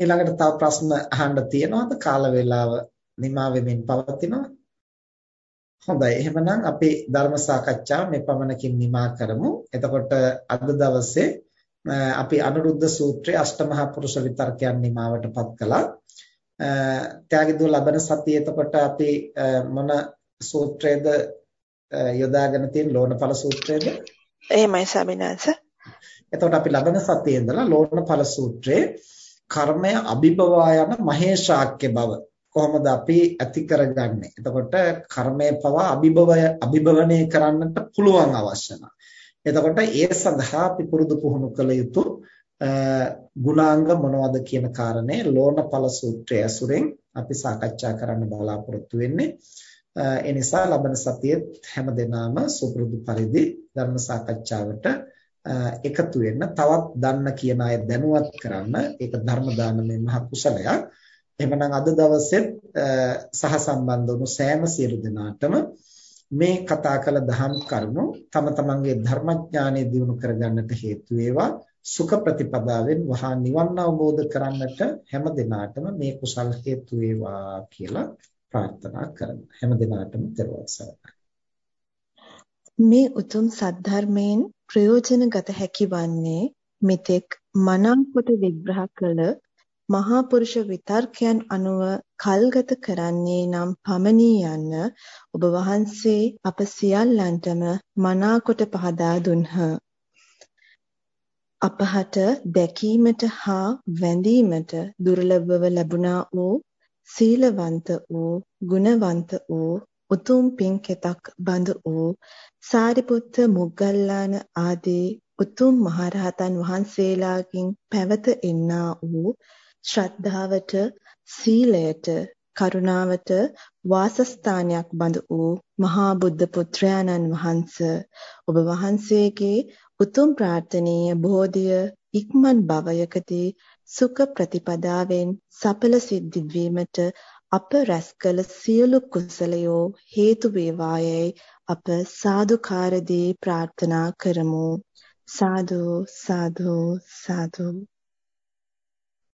ඊළඟට තව ප්‍රශ්න අහන්න තියෙනවද? කාල වේලාව නිමා වෙමින් පවතිනවා. හොඳයි. එහෙමනම් අපි ධර්ම සාකච්ඡාව මේ පමණකින් නිමා කරමු. එතකොට අද දවසේ අපි අනුරුද්ධ සූත්‍රයේ අෂ්ටමහා පුරුෂ විතර්කයන් නිමාවටපත් කළා. ත්‍යාගිදුව ලබන සතියේ එතකොට අපි මොන සූත්‍රයේද යොදාගෙන තියෙන ලෝණඵල සූත්‍රයේද? එහෙමයි ස්වාමිනාංශ. එතකොට අපි ලබන සතියේ ඉඳලා ලෝණඵල සූත්‍රයේ කර්මය අභිබවා යන මහේශාක්‍ය බව කොහොමද අපි ඇති කරගන්නේ? එතකොට කර්මය පවා අභිබවය අභිබවණය කරන්නට පුළුවන් අවශ්‍ය එතකොට ඒ සඳහා අපි පුරුදු පුහුණු කළ යුතු ගුණාංග මොනවද කියන කාරණේ ලෝණඵල සූත්‍රය ඇසුරෙන් අපි සාකච්ඡා කරන්න බලාපොරොත්තු වෙන්නේ. ඒ නිසා ලබන සතියේ හැම දිනම සුපුරුදු පරිදි ධර්ම සාකච්ඡාවට එකතු වෙන්න තවත් දන්න කියන අය දැනුවත් කරන්න. ඒක ධර්ම දානමය මහ කුසලයක්. එහෙමනම් අද දවසේ සහසම්බන්ධ වුණු සෑම සියලු දෙනාටම මේ කතා කළ දහම් කරුණු තම තමන්ගේ ධර්මඥානය දියුණු කරගන්නට හේතු වේවා. සුඛ ප්‍රතිපදාවෙන් වහා නිවන් අවබෝධ කරන්නට හැම දිනාටම මේ කුසල් හේතු වේවා කියලා ප්‍රාර්ථනා කරමු. හැම දිනාටම දරුවක් සරණයි. මේ උතුම් සද්ධර්මයෙන් ප්‍රයෝජනගත හැකි වන්නේ මෙතෙක් මනාකොට විග්‍රහ කළ මහා පුරුෂ විතර්කයන් අනුව කල්ගත කරන්නේ නම් පමණී යන්න ඔබ වහන්සේ අප සියල්ලන්ටම මනාකොට පහදා දුන්හ. අපහට දැකීමට හා වැඳීමට දුර්ලභව ලැබුණා වූ සීලවන්ත වූ ගුණවන්ත වූ උතුම් පින්කෙතක් බඳ වූ සාරිපුත්ත මුග්ගල්ලාන ආදී උතුම් මහරහතන් වහන්සේලාගෙන් පැවත එන්නා වූ ශ්‍රද්ධාවට සීලයට කරුණාවට වාසස්ථානයක් බඳ වූ මහා බුද්ධ පුත්‍රයාණන් වහන්ස ඔබ වහන්සේගේ උතුම් ප්‍රාර්ථනීය බෝධිය ඉක්මන් භවයකදී සුඛ ප්‍රතිපදාවෙන් සඵල සිද්ධ වීමට අප රැස් කළ සියලු කුසලයෝ හේතු වේවායයි අප සාදුකාරදී ප්‍රාර්ථනා කරමු. සාදු සාදු සාදු.